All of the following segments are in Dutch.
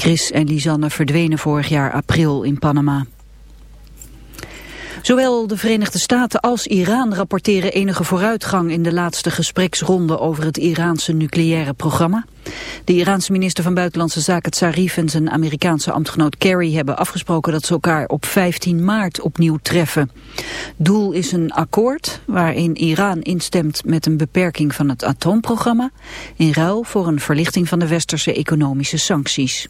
Chris en Lisanne verdwenen vorig jaar april in Panama. Zowel de Verenigde Staten als Iran rapporteren enige vooruitgang in de laatste gespreksronde over het Iraanse nucleaire programma. De Iraanse minister van Buitenlandse Zaken Zarif en zijn Amerikaanse ambtgenoot Kerry hebben afgesproken dat ze elkaar op 15 maart opnieuw treffen. Doel is een akkoord waarin Iran instemt met een beperking van het atoomprogramma in ruil voor een verlichting van de westerse economische sancties.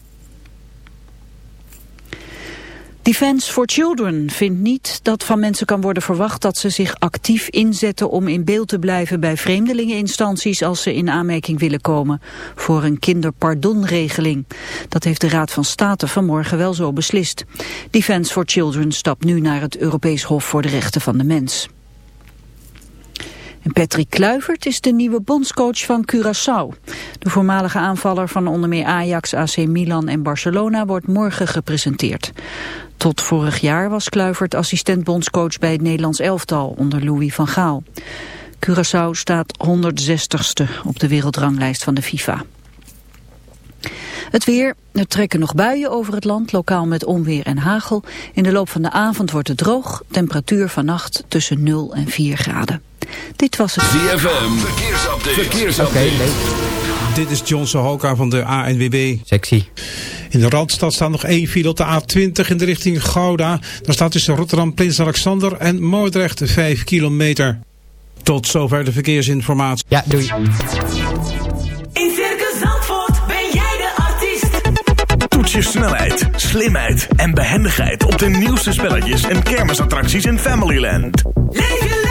Defense for Children vindt niet dat van mensen kan worden verwacht dat ze zich actief inzetten om in beeld te blijven bij vreemdelingeninstanties als ze in aanmerking willen komen voor een kinderpardonregeling. Dat heeft de Raad van State vanmorgen wel zo beslist. Defense for Children stapt nu naar het Europees Hof voor de Rechten van de Mens. En Patrick Kluivert is de nieuwe bondscoach van Curaçao. De voormalige aanvaller van onder meer Ajax, AC Milan en Barcelona wordt morgen gepresenteerd. Tot vorig jaar was Kluivert assistent-bondscoach bij het Nederlands elftal onder Louis van Gaal. Curaçao staat 160ste op de wereldranglijst van de FIFA. Het weer, er trekken nog buien over het land, lokaal met onweer en hagel. In de loop van de avond wordt het droog, temperatuur vannacht tussen 0 en 4 graden. Dit was het ZFM, verkeersupdate. verkeersupdate. Dit is John Sohoka van de ANWB. Sexy. In de Randstad staat nog één file op de A20 in de richting Gouda. Daar staat tussen Rotterdam, Prins Alexander en Moordrecht 5 kilometer. Tot zover de verkeersinformatie. Ja, doei. In Circus Zandvoort ben jij de artiest. Toets je snelheid, slimheid en behendigheid op de nieuwste spelletjes en kermisattracties in Familyland. Leef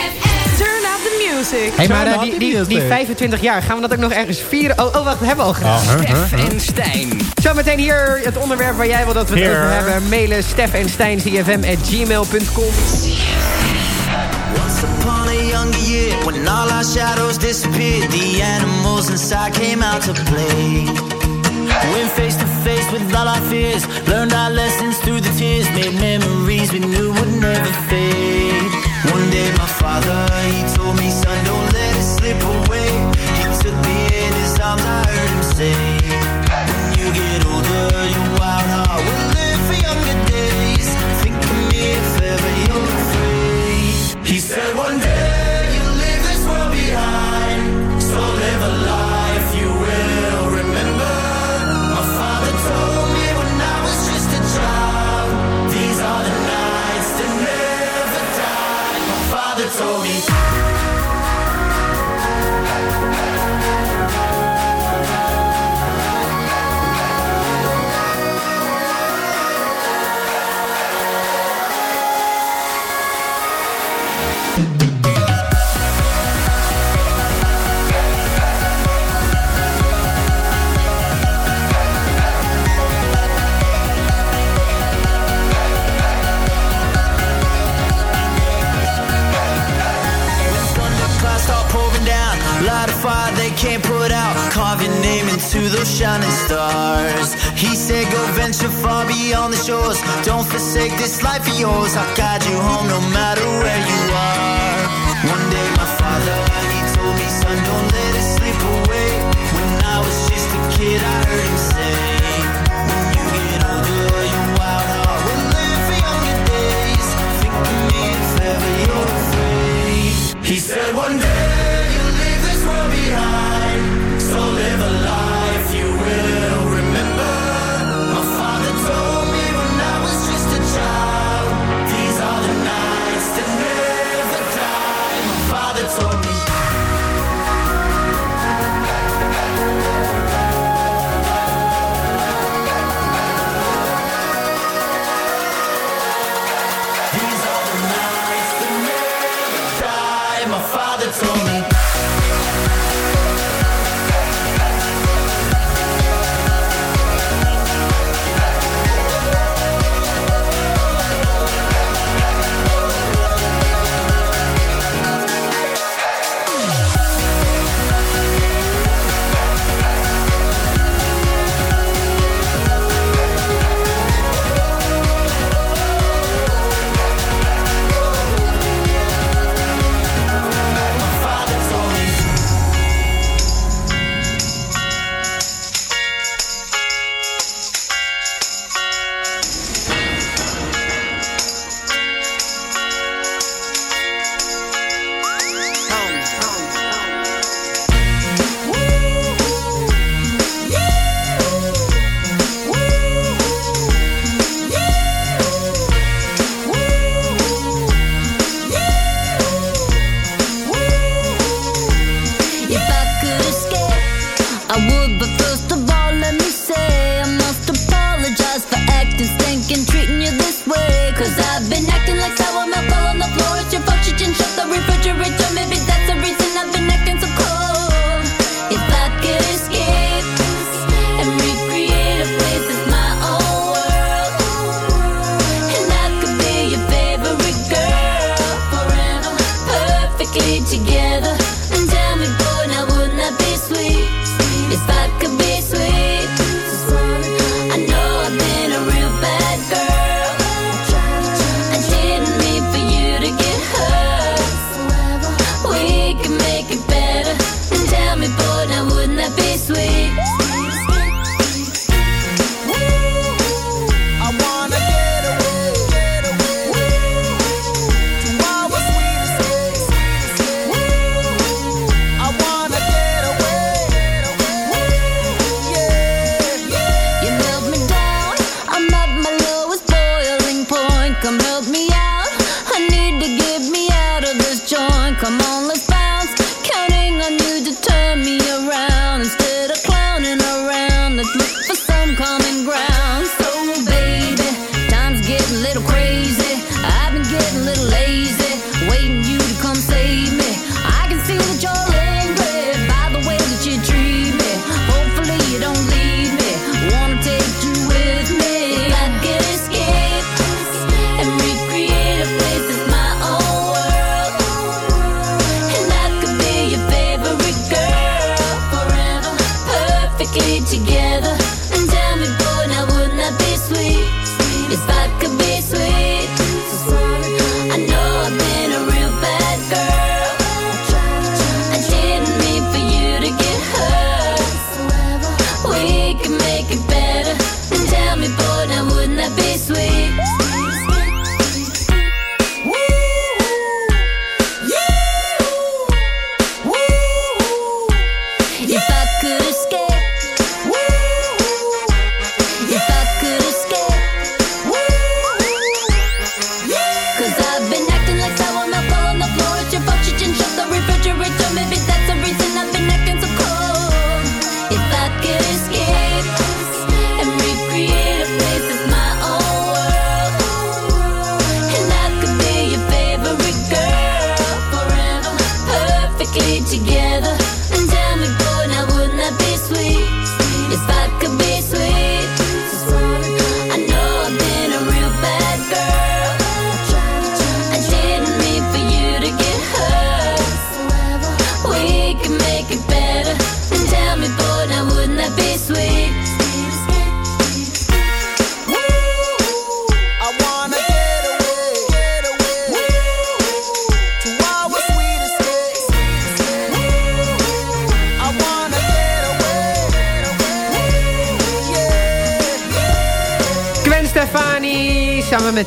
Music. Hey, maar eh, die, die, die 25 jaar, gaan we dat ook nog ergens vieren? Oh, oh wacht, we hebben we al gedaan. Stef en Stijn. Zometeen hier het onderwerp waar jij wil dat we het over hebben. Mailen Stef en Stijn, gmail.com. Once upon a younger year, when all our shadows disappeared, the animals inside came out to play. Went face to face with all our fears, learned our lessons through the tears, made memories we knew would never fade. One day my father, he told me, slip away. He took me in his arms, I heard him say, can't put out. Carve your name into those shining stars. He said, Go venture far beyond the shores. Don't forsake this life of yours. I'll guide you home no matter where you are. One day my father, he told me, son, don't let it slip away. When I was just a kid, I heard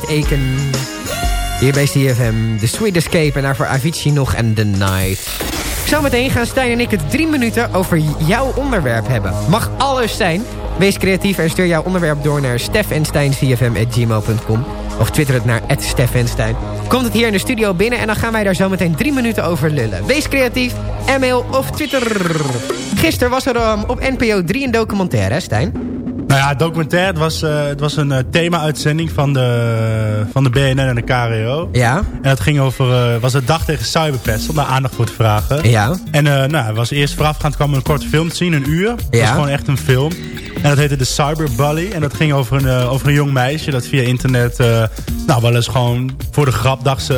Met Eken. Hier bij CFM, The Sweet Escape en daarvoor Avicii nog en The Night. Zometeen gaan Stijn en ik het drie minuten over jouw onderwerp hebben. Mag alles zijn. Wees creatief en stuur jouw onderwerp door naar steffensteincfm.gmail.com of twitter het naar @steffenstein. Komt het hier in de studio binnen en dan gaan wij daar zometeen drie minuten over lullen. Wees creatief, e-mail of Twitter. Gisteren was er um, op NPO 3 een documentaire, hè Stijn? Nou ja, documentaire. Het was, uh, het was een uh, thema-uitzending van de, van de BNN en de KRO. Ja. En dat ging over, uh, was het dag tegen cyberpest, om daar aandacht voor te vragen. Ja. En nou, het was eerst voorafgaand kwam een korte film te zien, een uur. Ja. was gewoon echt een film. En dat heette de Cyberbully. En dat ging over een, over een jong meisje dat via internet... nou, wel eens gewoon voor de grap dacht ze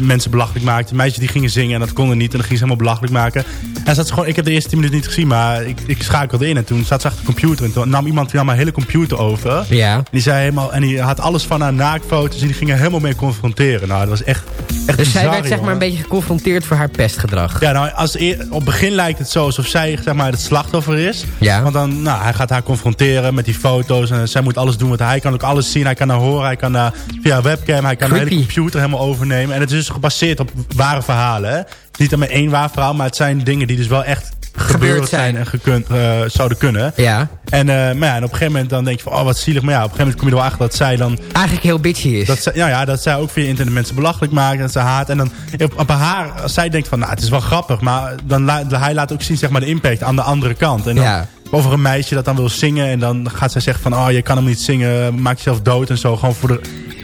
mensen belachelijk maakte. Meisjes die gingen zingen en dat konden niet. En dan ging ze helemaal belachelijk maken. En zat ze gewoon, ik heb de eerste tien minuten niet gezien, maar ik, ik schakelde in. En toen zat ze achter de computer. En toen nam iemand die nam mijn hele computer over. Ja. En die zei helemaal, en die had alles van haar naaktfoto's. En die ging er helemaal mee confronteren. Nou, dat was echt, echt Dus bizar, zij werd zeg maar een beetje geconfronteerd voor haar pestgedrag. Ja, nou, als eer, op het begin lijkt het zo alsof zij zeg maar, het slachtoffer is. Ja. Want dan, nou, hij gaat haar confronteren met die foto's. En zij moet alles doen, want hij kan ook alles zien. Hij kan haar horen, hij kan haar via webcam, hij kan de hele computer helemaal overnemen. En het is dus gebaseerd op ware verhalen. Hè? Niet alleen één waar verhaal, maar het zijn dingen die dus wel echt gebeurd zijn. en gekund, eh, zouden kunnen. Ja. En, eh, maar ja, en op een gegeven moment dan denk je van, oh wat zielig. Maar ja, op een gegeven moment kom je er wel achter dat zij dan Eigenlijk heel bitchy is. dat zij, ja, ja, dat zij ook via internet mensen belachelijk maakt. En ze haat. En dan op, op haar, als zij denkt van, nou, het is wel grappig. Maar dan la, hij laat ook zien, zeg maar, de impact aan de andere kant. En dan Ja. Over een meisje dat dan wil zingen. En dan gaat zij zeggen van, oh, je kan hem niet zingen. Maak jezelf dood en zo. Gewoon voor de,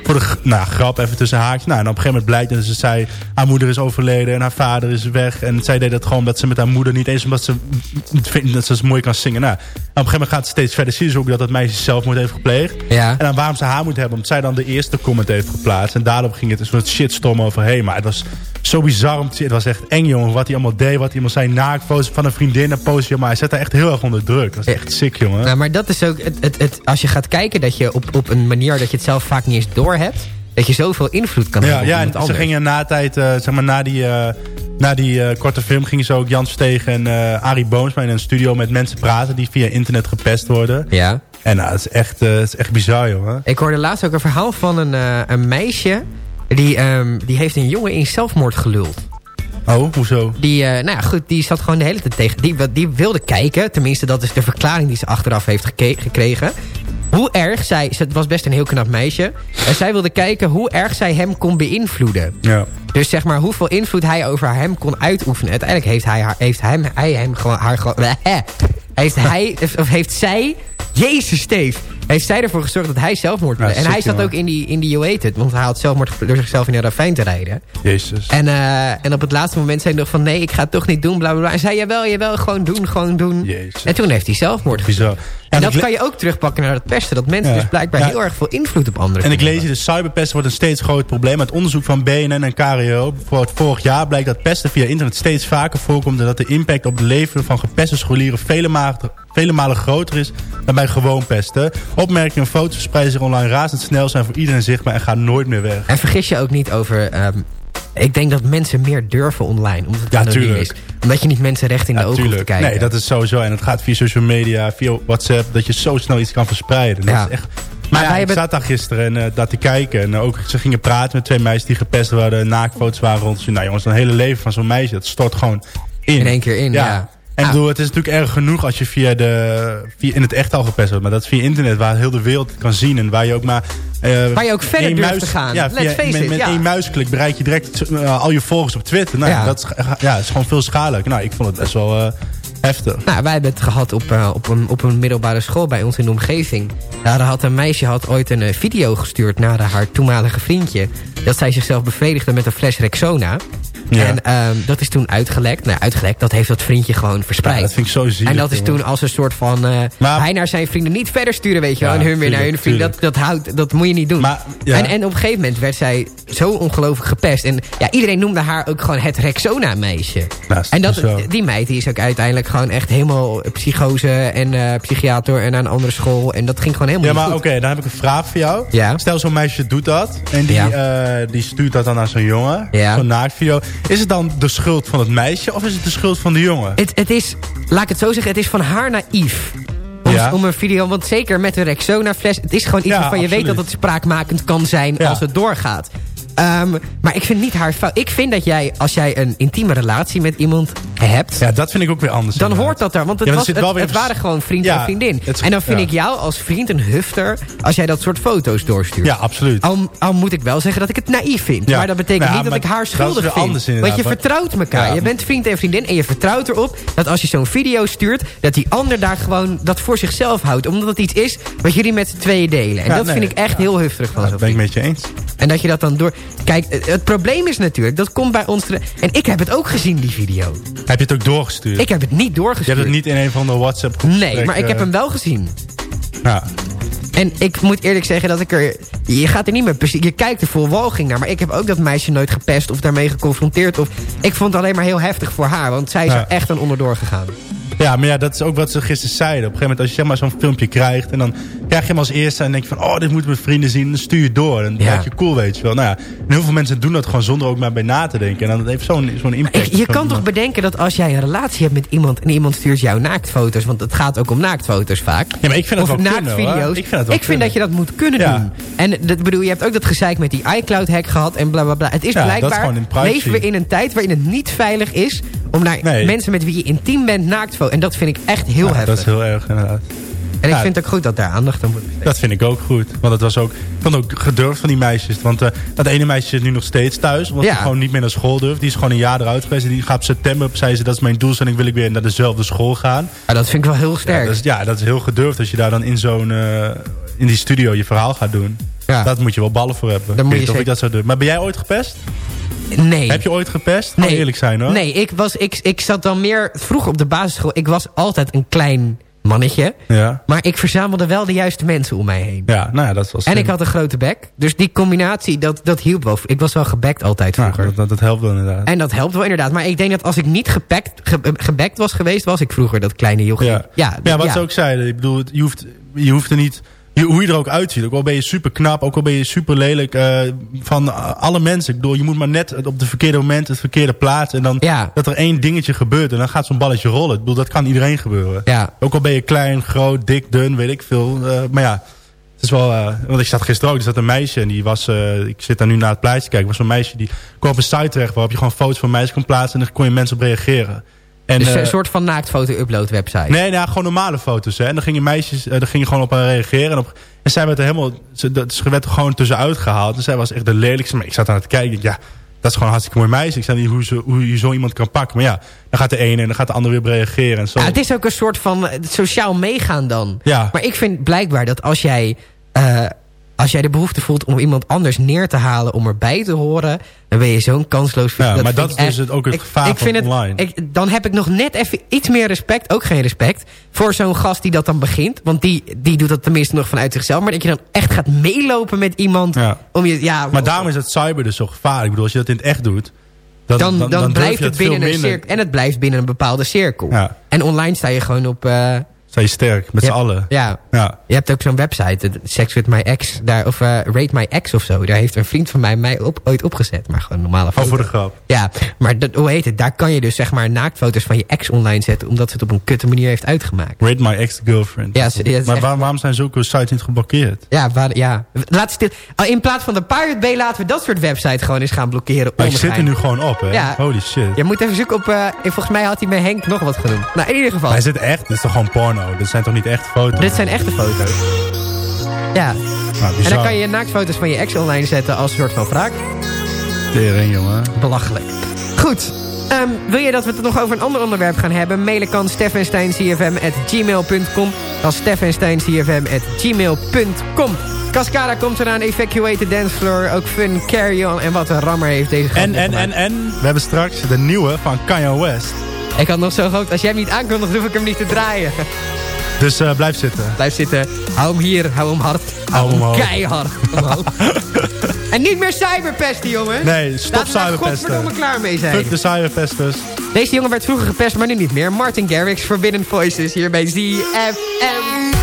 voor de nou, grap even tussen haakjes. Nou, en op een gegeven moment blijkt dat ze zei, haar moeder is overleden. En haar vader is weg. En zij deed dat gewoon omdat ze met haar moeder niet eens omdat ze vindt dat ze mooi kan zingen. Nou, en op een gegeven moment gaat het steeds verder. Zie dus ook dat dat meisje zelfmoord heeft gepleegd. Ja. En dan waarom ze haar moet hebben, omdat zij dan de eerste comment heeft geplaatst. En daarop ging het een soort shitstorm overheen. Maar het was zo bizar om te zien. Het was echt eng, jongen. Wat hij allemaal deed, wat hij allemaal zei. Naaktfoto's van een vriendin en post. Maar hij zet haar echt heel erg onder druk. Dat was echt sick, jongen. Nou, maar dat is ook, het, het, het, als je gaat kijken dat je op, op een manier dat je het zelf vaak niet eens doorhebt, dat je zoveel invloed kan Ja, hebben op ja en iemand ze anders. gingen na tijd, eh, zeg maar na die, eh, na die eh, korte film gingen ze ook Jan Verstegen en Arie Boomsma in een studio met mensen praten die via internet gepest worden. Ja. En nou, het is echt, het is echt bizar, jongen. Ik hoorde laatst ook een verhaal van een, een meisje, die, ehm, die heeft een jongen in zelfmoord geluld. Oh, hoezo? Die, nou ja, goed, die zat gewoon de hele tijd tegen. Die, die wilde kijken, tenminste dat is de verklaring die ze achteraf heeft gekregen. Hoe erg zij, ze- het was best een heel knap meisje. En zij wilde kijken hoe erg zij hem kon beïnvloeden. Ja. Dus zeg maar hoeveel invloed hij over hem kon uitoefenen. Uiteindelijk heeft hij, haar, heeft hem, hij hem gewoon haar gewoon... Heeft hij, of heeft zij... Jezus, Steve. Heeft zij ervoor gezorgd dat hij zelfmoord Ja, pleegde. en hij zat ook in die, in die het. Want hij had zelfmoord door zichzelf in een ravijn te rijden. Jezus. En, eh, en op het laatste moment zei hij nog van... nee, ik ga het toch niet doen, bla bla bla. En zei, jawel, jawel, gewoon doen, gewoon doen. Jezus. En toen heeft hij zelfmoord. Ja, En dat kan je ook terugpakken naar het pesten. Dat mensen Ja. dus blijkbaar heel erg veel invloed op anderen En ik lees hier, de cyberpest wordt een steeds groter probleem. Uit onderzoek van BNN en KRO, bijvoorbeeld vorig jaar, blijkt dat pesten via internet steeds vaker voorkomt... en dat de impact op het leven van gepeste scholieren vele malen, vele malen groter is dan bij gewoon pesten. Opmerkingen en foto's verspreiden zich online razendsnel, zijn voor iedereen zichtbaar en gaan nooit meer weg. En vergis je ook niet over... ehm, ik denk dat mensen meer durven online. Omdat het Ja, anoniem tuurlijk. is. Omdat je niet mensen recht in de Ja, ogen hoeft te kijken. Nee, dat is sowieso. En het gaat via social media, via WhatsApp, dat je zo snel iets kan verspreiden. Dat Ja. is echt... Maar ja, wij ik zat daar gisteren en eh, dat te kijken. En ook, ze gingen praten met twee meisjes die gepest werden. Naaktfoto's waren rond. Nou jongens, een hele leven van zo'n meisje, dat stort gewoon in. In één keer in, ja. En ik Ah. bedoel, het is natuurlijk erg genoeg als je via de, via, in het echt al gepest wordt. Maar dat is via internet, waar heel de wereld kan zien. En waar je ook maar... eh, Waar je ook verder durft te gaan. Ja, Let's via- face met, it, met ja. één muisklik bereik je direct eh, al je volgers op Twitter. Nou, Ja. dat is, ja, is gewoon veel schadelijk. Nou, ik vond het best wel eh, heftig. Nou, wij hebben het gehad op, op, een, op een middelbare school bij ons in de omgeving. Daar had een meisje had ooit een video gestuurd naar haar toenmalige vriendje. Dat zij zichzelf bevredigde met een fles Rexona. Ja. En ehm, dat is toen uitgelekt. Nou, uitgelekt, dat heeft dat vriendje gewoon verspreid. Ja, dat vind ik zo zielig. en dat is toen als een soort van... eh, Maar- hij naar zijn vrienden niet verder sturen, weet je wel. Ja, en hun weer naar hun vrienden. Dat, dat, houdt, dat moet je niet doen. Maar, en, en op een gegeven moment werd zij zo ongelooflijk gepest. En ja, iedereen noemde haar ook gewoon het Rexona-meisje. Nou, en dat, zo. die meid die is ook uiteindelijk gewoon echt helemaal psychose en eh, psychiater en naar een andere school. En dat ging gewoon helemaal Ja, maar oké, dan heb ik een vraag voor jou. Stel, zo'n meisje doet dat. En die, eh, die stuurt dat dan naar zo'n jongen. Ja. Zo'n naaktvideo. Is het dan de schuld van het meisje of is het de schuld van de jongen? Het, het is, laat ik het zo zeggen, het is van haar naïef. Om, Ja. om een video, want zeker met een Rexona fles... het is gewoon iets Ja, waarvan je weet dat het spraakmakend kan zijn Ja. als het doorgaat. Ehm, maar ik vind niet haar fout. Ik vind dat jij, als jij een intieme relatie met iemand hebt... Ja, dat vind ik ook weer anders. Dan inderdaad. hoort dat er, want het, Ja, was, het, waren gewoon vriend Ja, en vriendin. is- En dan vind ja. ik jou als vriend een hufter als jij dat soort foto's doorstuurt. Ja, absoluut. Al, al moet ik wel zeggen dat ik het naïef vind. Maar dat betekent niet dat ik haar schuldig vind. anders Want je vertrouwt elkaar. Je bent vriend en vriendin en je vertrouwt erop dat als je zo'n video stuurt... dat die ander daar gewoon dat voor zichzelf houdt. Omdat het iets is wat jullie met z'n tweeën delen. En dat nee, vind ik echt heel hufterig van dat ben ik met je eens. En dat je dat dan door... Kijk, het, probleem is natuurlijk, dat komt bij ons... En ik heb het ook gezien, die video. Heb je het ook doorgestuurd? Ik heb het niet je doorgestuurd. hebt het niet in een van de WhatsApp Nee, maar ik heb hem wel gezien. Ja. En ik moet eerlijk zeggen dat ik er... Je gaat er niet meer precies... Je kijkt er vol walging naar. Maar ik heb ook dat meisje nooit gepest of daarmee geconfronteerd. Of, ik vond het alleen maar heel heftig voor haar. Want zij is Ja. er echt aan onderdoor gegaan. Ja, maar ja, dat is ook wat ze gisteren zeiden. Op een gegeven moment, als je zeg maar zo'n filmpje krijgt... en dan krijg je hem als eerste en denk je van... oh, dit moeten mijn vrienden zien, dan stuur je door. En dan Ja. je, cool, weet je wel. Nou ja, en heel veel mensen doen dat gewoon zonder ook maar bij na te denken. En dan heeft zo'n zo'n impact. Ik- je kan toch bedenken dat als jij een relatie hebt met iemand... en iemand stuurt jou naaktfoto's... want het gaat ook om naaktfoto's vaak. Ja, maar ik vind het of wel naaktvideo's. Ik vind het wel kunnen. dat je dat moet kunnen Ja. doen. En dat bedoel, je hebt ook dat gezeik met die iCloud-hack gehad... en bla bla bla. Het is Ja, dat is blijkbaar... leven we in een tijd waarin het niet veilig is... om naar Nee. mensen met wie je intiem bent naaktfoto's... en dat vind ik echt heel Ja, heftig. dat is heel erg, inderdaad. En ik Ja. vind het ook goed dat daar aandacht aan wordt besteed. Dat vind ik ook goed. Want het was ook, ik vond het ook gedurfd van die meisjes. Want eh, dat ene meisje zit nu nog steeds thuis. Omdat Ja. ze gewoon niet meer naar school durft. Die is gewoon een jaar eruit geweest. En die gaat op september, zei ze, dat is mijn doelstelling. Wil ik weer naar dezelfde school gaan. Ja, dat vind ik wel heel Ja sterk. dat, is, ja, dat is heel gedurfd. Als je daar dan in zo'n, eh, in die studio je verhaal gaat doen. Ja. Dat moet je wel ballen voor hebben. Dan Ik weet niet of ik dat zou doen. Maar ben jij ooit gepest? Nee. Heb je ooit gepest? Gewoon eerlijk zijn hoor. Nee, ik, was, ik, ik zat dan meer... Vroeger op de basisschool... Ik was altijd een klein mannetje. Ja. Maar ik verzamelde wel de juiste mensen om mij heen. Ja, nou ja, dat was En ik had een grote bek. Dus die combinatie, dat, dat hielp wel. Ik was wel gebekt altijd ja, vroeger. dat, dat, dat helpt wel inderdaad. En dat helpt wel inderdaad. Maar ik denk dat als ik niet gepekt, ge- gebekt was geweest... was ik vroeger dat kleine jochie. Ja, ja, ja wat ja. ze ook zeiden. Ik bedoel, je hoeft, je hoeft er niet... je- hoe je er ook uitziet. Ook al ben je super knap, ook al ben je super lelijk. eh, van alle mensen. Ik bedoel, je moet maar net het op de verkeerde moment het verkeerde plaatsen. En dan Ja. dat er één dingetje gebeurt. En dan gaat zo'n balletje rollen. Ik bedoel, dat kan iedereen gebeuren. Ja. Ook al ben je klein, groot, dik, dun, weet ik veel. eh, maar ja, het is wel... eh, want ik zat gisteren ook, er zat een meisje. En die was... ik zit daar nu naar het plaatje te kijken. Was zo'n meisje die kwam op een site terecht... waarop je gewoon foto's van meisjes kon plaatsen. En dan kon je mensen op reageren. En, Dus eh, een soort van naaktfoto-upload website. Nee, nou, gewoon normale foto's. Hè. En dan gingen meisjes eh, dan gingen gewoon op haar reageren. En, op, en zij werd er helemaal... Ze, dat, ze werd er gewoon tussenuit gehaald. En zij was echt de lelijkste. Maar ik zat aan het kijken. Ja, dat is gewoon een hartstikke mooi meisje. Ik snap niet hoe, ze, hoe je zo iemand kan pakken. Maar ja, dan gaat de ene en dan gaat de andere weer op reageren. En zo. Ja, het is ook een soort van eh, sociaal meegaan dan. Ja. Maar ik vind blijkbaar dat als jij, eh, als jij de behoefte voelt om iemand anders neer te halen om erbij te horen, dan ben je zo'n kansloos. Ja, maar dat is dus het- ook het ik, gevaar ik van vind het, online. Ik, dan heb ik nog net even iets meer respect, ook geen respect, voor zo'n gast die dat dan begint. Want die, die doet dat tenminste nog vanuit zichzelf. Maar dat je dan echt gaat meelopen met iemand. Ja. Om je, ja, Maar daarom is het cyber dus zo gevaarlijk. Ik bedoel, als je dat in het echt doet... Dan, dan, blijft het binnen een cirkel. En het blijft binnen een bepaalde cirkel. Ja. En online sta je gewoon op... eh, Sta je sterk, met z'n allen. Ja, Ja. Je hebt ook zo'n website, Sex with my ex, daar, of eh, Rate my ex of zo. Daar heeft een vriend van mij mij op, ooit opgezet. Maar gewoon normale foto. Oh, voor de grap. Ja, maar dat, hoe heet het? Daar kan je dus zeg maar naaktfoto's van je ex online zetten... omdat ze het op een kutte manier heeft uitgemaakt. Rate my ex-girlfriend. Ja, maar waar- waarom zijn zulke sites niet geblokkeerd? Ja, waar, ja. Laat stil, Ah, in plaats van de Pirate Bay laten we dat soort websites gewoon eens gaan blokkeren. Maar ik zit er nu gewoon op, hè? Ja. Holy shit. Je moet even zoeken op... eh, volgens mij had hij bij Henk nog wat genoemd. Nou, in ieder geval. Is het echt? Dit is toch gewoon porno? Dit zijn toch niet echt foto's? Dit zijn echte foto's. Ja. Nou, En dan kan je naaktfoto's van je ex online zetten als soort van wraak. Tering, jongen. Belachelijk. Goed. Ehm, wil je dat we het nog over een ander onderwerp gaan hebben? Mailen kan steffensteincfm.gmail.com Dat is steffensteincfm.gmail.com Cascada komt eraan, Evacuate the Dance Floor, ook Fun, Carry On en wat een rammer heeft deze En, en, en, en, we hebben straks de nieuwe van Kanye West. Ik had nog zo gehoopt, als jij hem niet aankondigt, hoef ik hem niet te draaien. Dus eh, blijf zitten. Blijf zitten, hou hem hier, hou hem hard, hou hem omhoog. keihard en niet meer cyberpesten, jongen. Nee, stop Laten we daar cyberpesten. godverdomme klaar mee zijn. Fuck de cyberpesters. Deze jongen werd vroeger gepest, maar nu niet meer. Martin Garrix, Forbidden Voices, hier bij ZFM.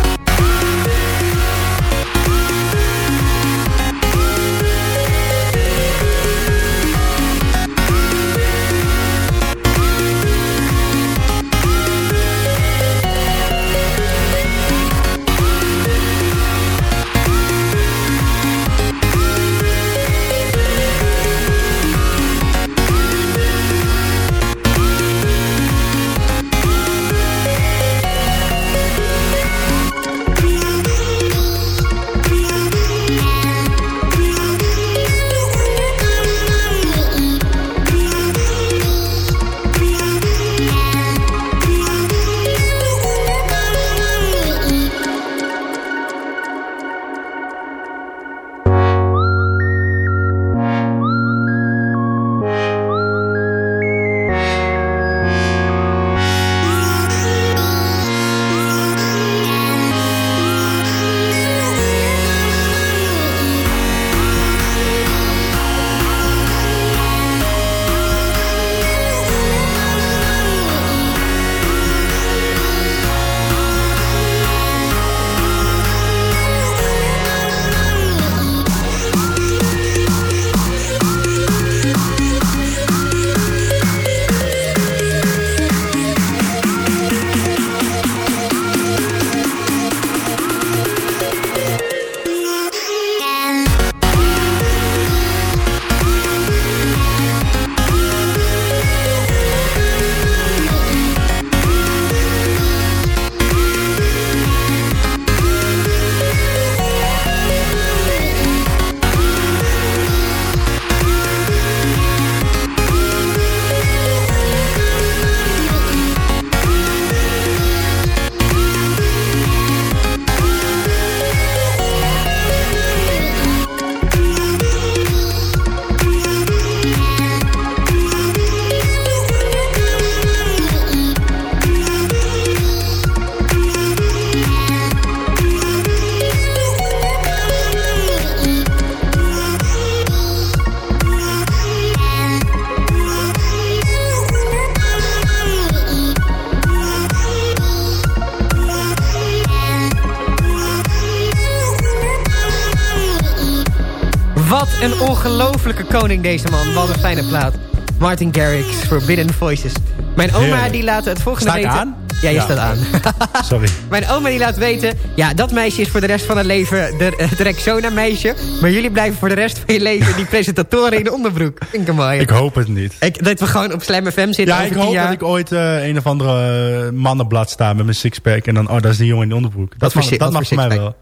Wat een ongelofelijke koning deze man. Wat een fijne plaat. Martin Garrix, Forbidden Voices. Mijn oma Heerlijk. die laat het volgende weten... aan? Ja, je Ja. staat aan. Sorry. Mijn oma die laat weten... Ja, dat meisje is voor de rest van het leven de, het Rexona meisje. Maar jullie blijven voor de rest van je leven die presentatoren in de onderbroek. Vind ik mooi. Ik hoop het niet. Ik, dat we gewoon op Slam FM zitten Ja, ik hoop dat ik ooit eh, een of andere eh, mannenblad sta met mijn sixpack. En dan, oh, dat is die jongen in de onderbroek. Dat mag, dat mag voor mij wel.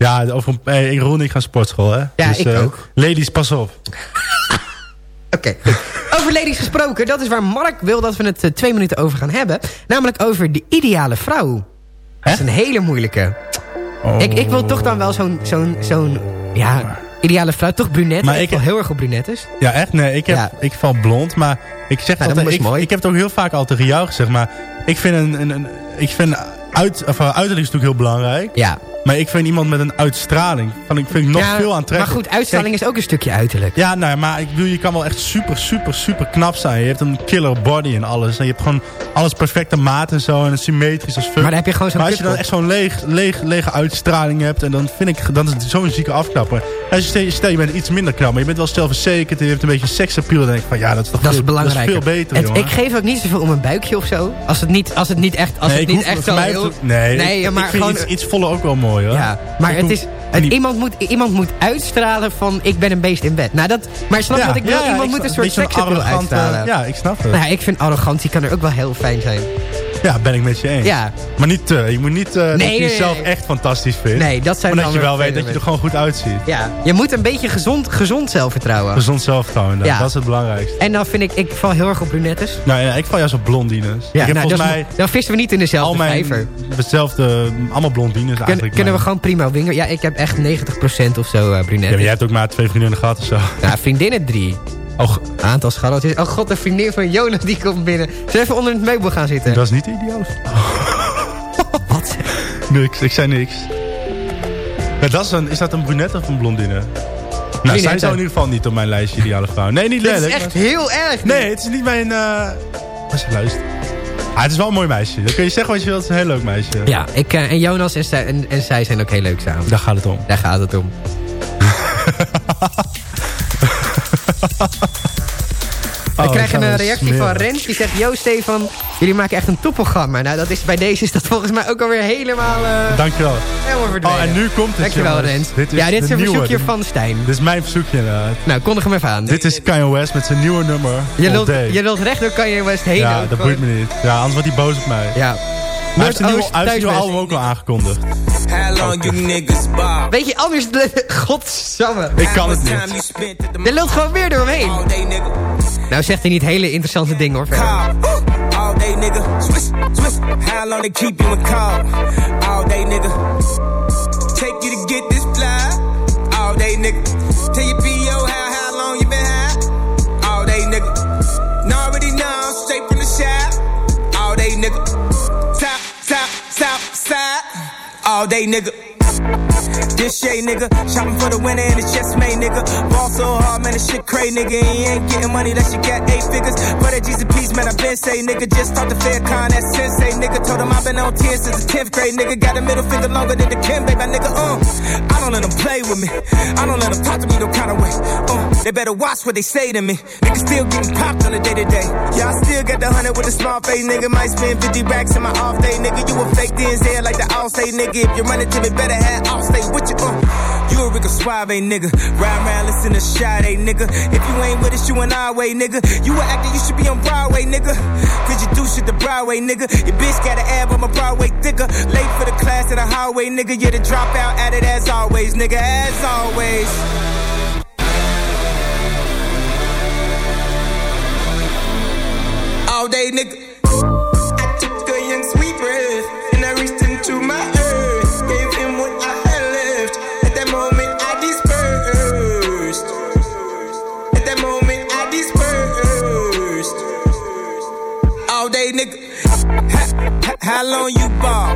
Ja, over, hey, ik Roel ik gaan sportschool, hè? Ja, ik eh, ook. Ladies, pas op. Oké. Over ladies gesproken, dat is waar Mark wil dat we het eh, twee minuten over gaan hebben. Namelijk over de ideale vrouw. Dat is een hele moeilijke. Oh. Ik, ik wil toch dan wel zo'n, zo'n, zo'n, ja, ideale vrouw. Toch brunette. Maar ik, ik- val heel erg op brunettes. Ja, echt? Nee, ik, heb, Ja. ik val blond, maar ik zeg Nou, dat altijd, ik, mooi. ik heb het ook heel vaak al tegen jou gezegd, maar ik vind een, een, een ik vind uit, of, uh, uiterlijk is natuurlijk heel belangrijk, Ja. Maar ik vind iemand met een uitstraling, van, ik vind ik nog ja, veel Maar aantrekkelijk. goed, uitstraling is ook een stukje uiterlijk. Ja, nou, maar ik bedoel, je kan wel echt super, super, super knap zijn. Je hebt een killer body en alles. En je hebt gewoon alles perfecte maat en zo. En symmetrisch als fuck. Maar dan heb je gewoon zo'n Maar als je dan echt zo'n leeg, leeg, lege uitstraling hebt... en dan vind ik, dan is het zo'n zieke afknapper. En stel, stel je bent iets minder knap, maar je bent wel zelfverzekerd... en je hebt een beetje seksappeal... dan denk ik van, ja, dat is toch Dat is veel, belangrijk. Dat is veel beter, Het- ik geef ook niet zoveel om een buikje of zo. Als het niet, als het niet echt, als nee, het niet echt zo heel... nee, nee ik, maar ik vind gewoon... iets, iets voller ook wel mooi, hoor. Ja, maar het is, het, iemand, moet, iemand moet uitstralen van ik ben een beest in bed. Nou, dat, maar snap je wat ik bedoel? iemand moet een soort seksappeal uitstralen. Ja, ik snap het. Nou, ja, ik vind arrogantie kan er ook wel heel fijn zijn. Ja, ben ik met je eens. Ja. Maar niet te. Je moet niet eh, dat je nee, jezelf nee. echt fantastisch vindt. Nee, dat zijn maar dat je wel weet dat je er gewoon goed uitziet. Ja, je moet een beetje gezond, gezond zelfvertrouwen. Gezond zelfvertrouwen. Ja. dat is het belangrijkste. En dan vind ik, ik val heel erg op brunettes. Nou ja, ik val juist op blondines. Ja, ik nou, volgens mij dan vissen we niet in al dezelfde mijn vijver. dezelfde, allemaal blondines Kun- eigenlijk. kunnen we gewoon prima wingen? Ja, ik heb echt 90% of zo uh, Ja, maar brunettes. jij hebt ook maar twee vriendinnen gehad of zo. Ja, vriendinnen drie. Oh, Aantal scharreltjes. Oh god, een vriendin van Jonas die komt binnen. We even onder het meubel gaan zitten? dat is niet ideaal. Wat? Niks, ik zei niks. Ja, dat is, een, is dat een brunette of een blondine? Nou, zij zou in ieder geval niet op mijn lijstje ideale vrouw. Nee, niet Dit is lelijk. echt heel erg. Nee, het is niet mijn... eh Als je luistert. Ah, het is wel een mooi meisje. Dan kun je zeggen wat je wilt. Het is een heel leuk meisje. Ja, ik, eh, en Jonas en zij, en, en zij zijn ook heel leuk samen. Daar gaat het om. Daar gaat het om. Oh, ik krijg gaan een we eh, reactie van Rens. Die zegt, yo Stefan, jullie maken echt een topprogramma. Nou, dat is, bij deze is dat volgens mij ook alweer helemaal, eh Dankjewel. helemaal verdwenen. Oh, en nu komt het, Dankjewel jongens. Rens. Dit ja, dit is een nieuwe, verzoekje van Stijn. Dit is mijn verzoekje inderdaad. Nou, kondig hem even aan. Dit is Kanye West met zijn nieuwe nummer. je, lult, Day. je lult recht door Kanye West heen. ja, ook dat boeit me niet. Ja, anders wordt hij boos op mij. Ja. Hij heeft zijn nieuwe, album ook al aangekondigd. Bob? Weet je, anders... Godsamme. Ik kan het niet. Je lult gewoon weer door hem heen. all day nigga. Nou zegt hij niet hele interessante dingen hoor. All day nigga. Swish, swish. How long they keep you in call? All day nigga. Take you to get this fly. All day nigga. All day nigga. This shit, nigga. Shopping for the winner and it's just made, nigga. Ball so hard, man, this shit crazy, nigga. He ain't getting money that you got eight figures. But at and P's, man, I been say, nigga. Just talked to Fair Con, that sensei, nigga. Told him i been on 10 since the 10th grade, nigga. Got a middle finger longer than the Kim, baby, nigga. Uh, I don't let them play with me. I don't let them talk to me no kind of way. Uh, they better watch what they say to me. Nigga still getting popped on the day to day. Yeah, I still got the hundred with a small face, nigga. Might spend 50 racks in my off day, nigga. You a fake DNZ like the all say, nigga. If you run it to me, better have all stay with you. Uh, you a Rico Suave, nigga. Ride around, listen to Sade, nigga. If you ain't with us, you an our way, nigga. You a actor, you should be on Broadway, nigga. Cause you do shit the Broadway, nigga. Your bitch got an ab on my Broadway thicker. Late for the class in the hallway, nigga. You're the dropout at it as always, nigga. As always. All day, nigga. How long you ball?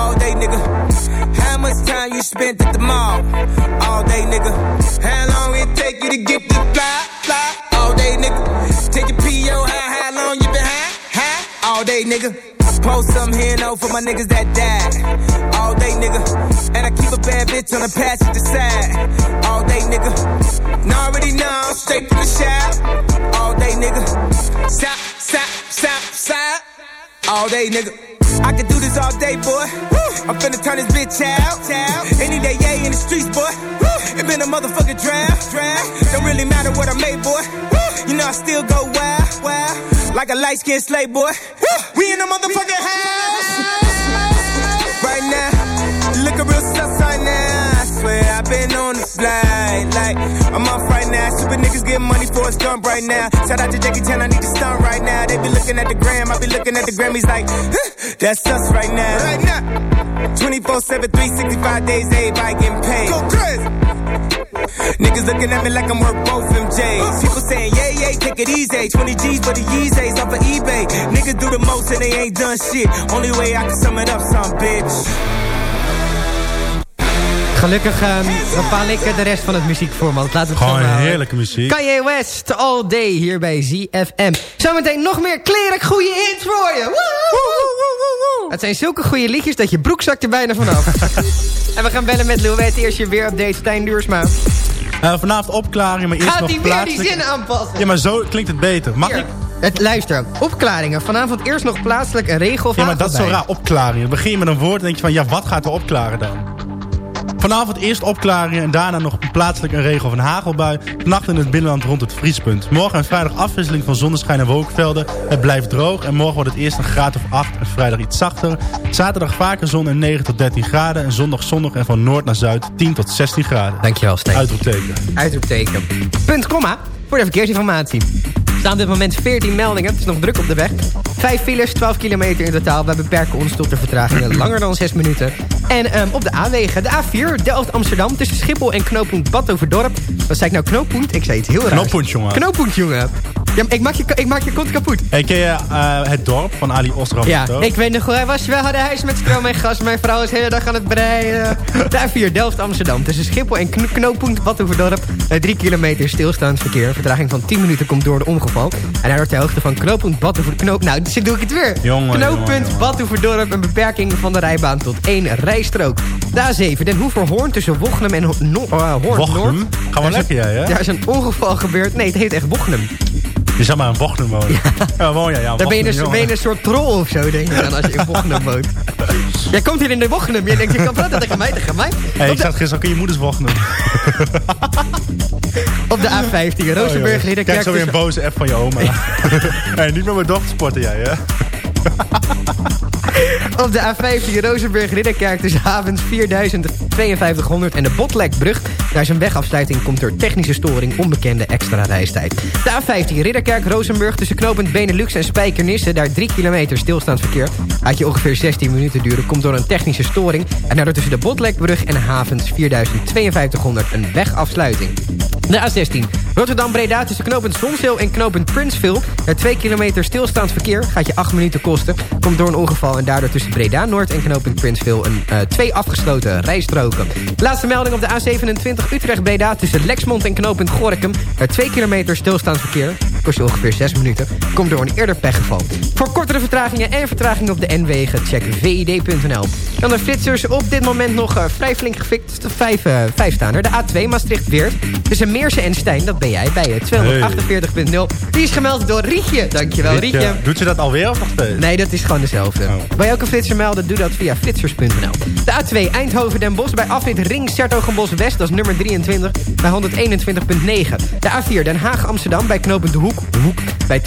All day, nigga. How much time you spent at the mall? All day, nigga. How long it take you to get the fly, fly? All day, nigga. Take your PO, how, how long you been high, high? All day, nigga. Post some here no for my niggas that died. All day, nigga. And I keep a bad bitch on the passenger side. All day, nigga. already know, straight from the shop. All day, nigga. Stop, stop, stop, stop. All day, nigga. I could do this all day, boy. I'm finna turn this bitch out. Any day, yeah, in the streets, boy. It been a motherfucking draft. Don't really matter what I made, boy. You know I still go wild, wild. Like a light skinned slave, boy. We in the motherfucking house. Swear I've been on the fly. Like, I'm off right now. Stupid niggas getting money for a stunt right now. Shout out to Jackie Chan, I need to stunt right now. They be looking at the gram, I be looking at the Grammys like, huh, that's us right now. Right now. 24 7, 365 days, everybody getting paid. Go crazy. Niggas looking at me like I'm worth both them J's. People saying, yeah, yeah, take it easy. 20 G's for the Yeezys off of eBay. Niggas do the most and they ain't done shit. Only way I can sum it up, some bitch. Gelukkig um, bepaal ik de rest van het muziekformat. Laten we het Gewoon heerlijke muziek. Kanye West, all day hier bij ZFM. Zometeen nog meer kleren goede hits voor je. Het zijn zulke goede liedjes dat je broek zakt er bijna vanaf. en we gaan bellen met Louette. Eerst je weer update Stijn Duursma. Eh, vanavond opklaring, maar eerst Gaat nog hij weer die zin aanpassen? Ja, maar zo klinkt het beter. Mag Hier. ik? Het, luister, opklaringen. Vanavond eerst nog plaatselijk een regel Ja, maar dat is zo raar. Opklaringen. Dan begin je met een woord en denk je van, ja, wat gaat er opklaren dan? Vanavond eerst opklaringen en daarna nog plaatselijk een regen of een hagelbui. Vannacht in het binnenland rond het vriespunt. Morgen en vrijdag afwisseling van zonneschijn en wolkenvelden. Het blijft droog en morgen wordt het eerst een graad of 8 en vrijdag iets zachter. Zaterdag vaker zon en 9 tot 13 graden. En zondag zonnig en van noord naar zuid 10 tot 16 graden. Dankjewel, Stijn. Uitroepteken. Uitroepteken. Punt, komma. Voor de verkeersinformatie. Er staan op dit moment 14 meldingen. Het is nog druk op de weg. 5 files, 12 kilometer in totaal. Wij beperken ons tot de vertragingen langer dan 6 minuten. En ehm, op de A-wegen. De A4, Delft-Amsterdam. Tussen Schiphol en knooppunt Badhoevedorp. Wat zei ik nou, knooppunt? Ik zei iets heel raars. Knooppunt, jongen. Knooppunt, jongen. Ja, ik maak je, ik maak je kont kapot. Hey, ken je eh, het dorp van Ali Osram? Ja, ik weet nog wel. Hij was wel hadden huis met stroom en gas. Mijn vrouw is de hele dag aan het breien. De A4 Delft-Amsterdam. Tussen Schiphol en kno knooppunt Badhoevedorp. Eh, 3 kilometer stilstaand verkeer. Vertraging van 10 minuten komt door de ongeval. En daardoor ter hoogte van knooppunt Badhoevedorp. Knoop, nou, dus doe ik het weer. Jongen, knooppunt. Badhoevedorp. Een beperking van de rijbaan tot één rijstrook. De A7 Den Hoever-Hoorn tussen Wochnum en Ho no Hoorn Wochnum? Noord. Ga maar lekker jij, hè? Daar is een ongeval gebeurd. Nee, het heet echt Wochnum. Je zou maar een Wochnum wonen. Ja, woon jij, ja. Daar ben je, Wochnum, dus, ben je een soort troll of zo, denk ik dan, als je in Wochnum woont. Jij komt hier in de Wochnum. Je denkt, je kan praten tegen mij, tegen mij. Hey, ik de, zat gisteren ook in je moeders Wochnum. op de A15, Rozenburg, Oh. Ridderkerk. Kijk zo weer een boze app van je oma. hey, niet met mijn dochter sporten jij, hè? Op de A15, Rozenburg, Ridderkerk tussen havens 4000 5200 en de Botlekbrug. Is een wegafsluiting, komt door technische storing onbekende extra reistijd. De A15, Ridderkerk, Rozenburg tussen knooppunt Benelux en Spijkenisse. Daar 3 kilometer stilstaand verkeer. Had je ongeveer 16 minuten duren, komt door een technische storing. En daardoor tussen de Botlekbrug en havens 4000 5200 een wegafsluiting. De A16. Rotterdam-Breda tussen knooppunt Zonzeel en knooppunt Princeville. Er 2 kilometer stilstaand verkeer. Gaat je 8 minuten kosten. Komt door een ongeval en daardoor tussen Breda-Noord en knooppunt Princeville... Een, eh, twee afgesloten rijstroken. Laatste melding op de A27 Utrecht-Breda tussen Lexmond en knooppunt Gorkum. Er 2 kilometer stilstaand verkeer. Kost je ongeveer 6 minuten. Komt door een eerder pechgeval. Voor kortere vertragingen en vertragingen op de N-wegen... check vid.nl. Dan de flitsers op dit moment nog eh, vrij flink gefixt. Vijf, eh, vijf staan er. De A2 Maastricht-Weert. Tussen Meersen en Stijn, dat ben jij bij eh, 248.0 Die is gemeld door Rietje. Dankjewel, Rietje. Rietje, Doet ze dat alweer of nog steeds? Nee, dat is gewoon dezelfde. Oh. Wil je ook een flitser melden? Doe dat via flitsers.nl. De A2 Eindhoven-Den Bosch bij afrit Ring Sertogenbos West. Dat is nummer 23 bij 121.9. De A4 Den Haag-Amsterdam bij knooppunt De Hoek, Bij 10.3.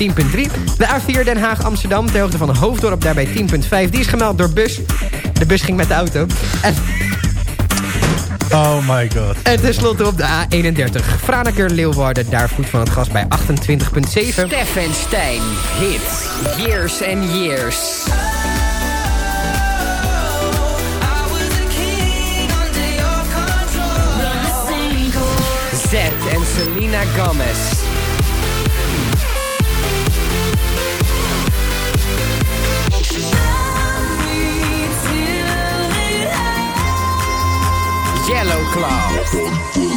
De A4 Den Haag-Amsterdam ter hoogte van hoofddorp daar bij 10.5. Die is gemeld door bus. De bus ging met de auto. En, Oh my god. en tenslotte op de A31 Franeker-Leeuwarden. Daar voet van het gas bij 28.7. Stef en Stijn, hits, years and years. Zet en Selena Gomez. cloud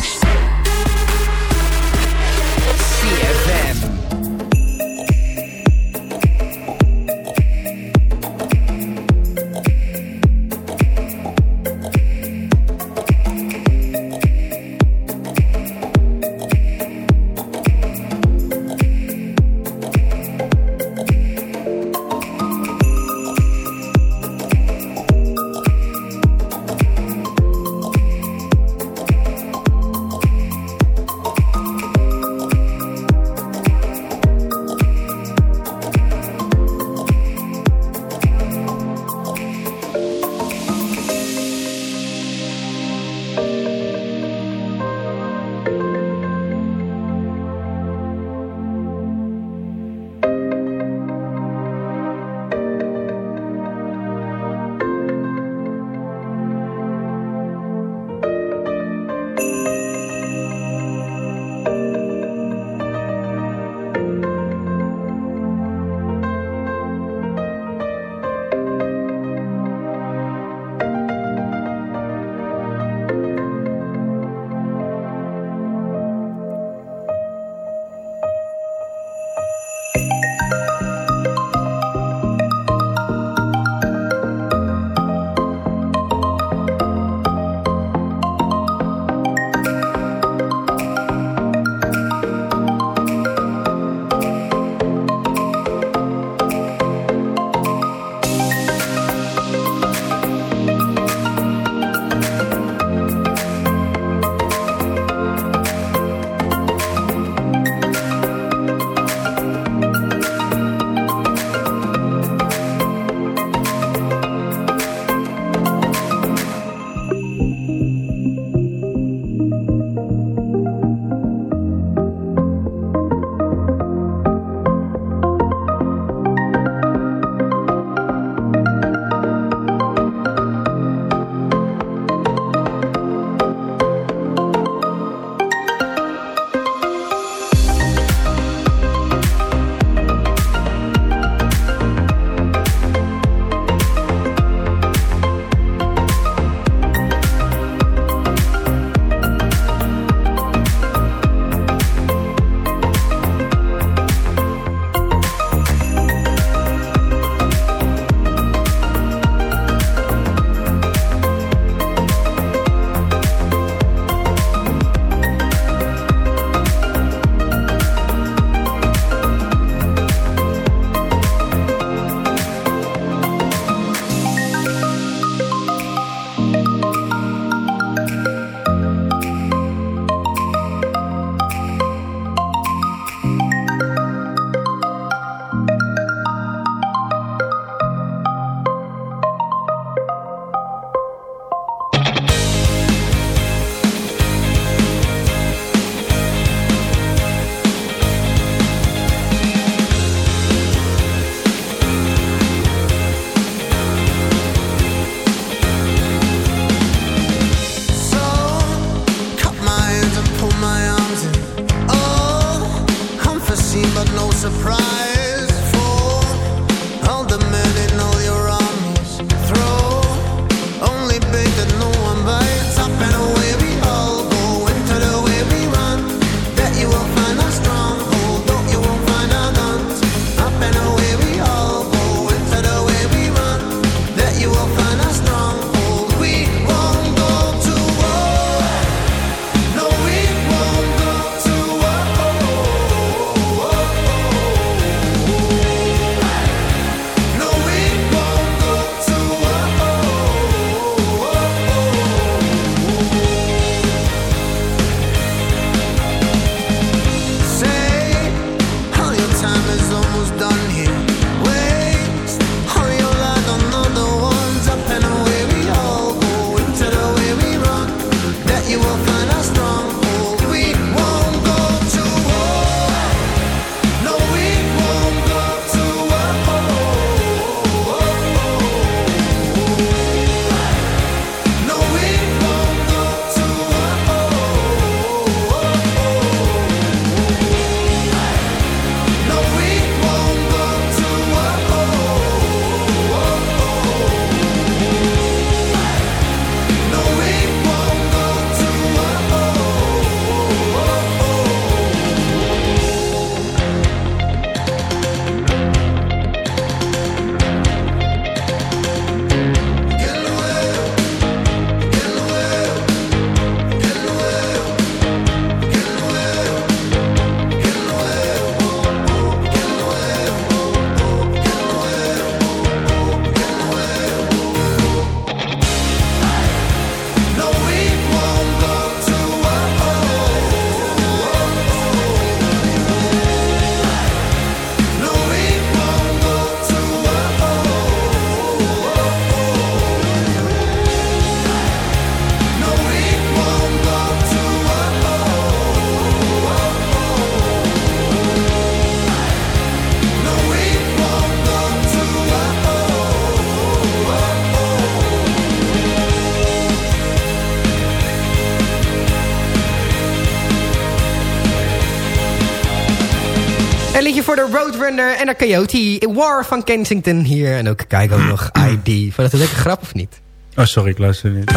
en de Coyote. War van Kensington hier. En ook kijk ook nog ID. Vond je dat een leuke grap of niet? Oh, sorry, ik luister niet.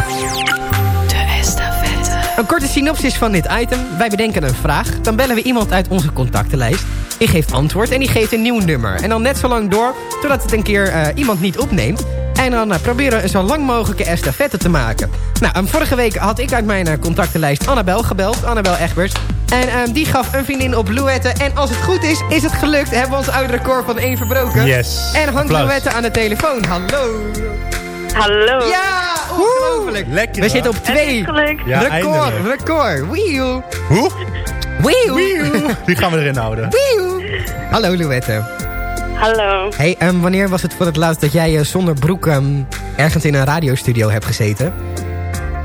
Een korte synopsis van dit item. Wij bedenken een vraag. Dan bellen we iemand uit onze contactenlijst. Die geeft antwoord en die geeft een nieuw nummer. En dan net zo lang door, totdat het een keer eh, iemand niet opneemt. En dan eh, proberen we een zo lang mogelijke estafette te maken. Nou, um, vorige week had ik uit mijn uh, contactenlijst Annabel gebeld. Annabel Egbers. En um, die gaf een vriendin op Louette. En als het goed is, is het gelukt. Hebben we ons oude record van één verbroken. Yes. En hangt Applaus. Louette aan de telefoon. Hallo. Hallo. Ja, ongelooflijk. Lekker, We zitten op twee. Ja, record, eindelijk. record. Wee Hoe? Wee Die gaan we erin houden. Hallo Louette. Hallo. Hey, um, wanneer was het voor het laatst dat jij uh, zonder broek um, ergens in een radiostudio hebt gezeten?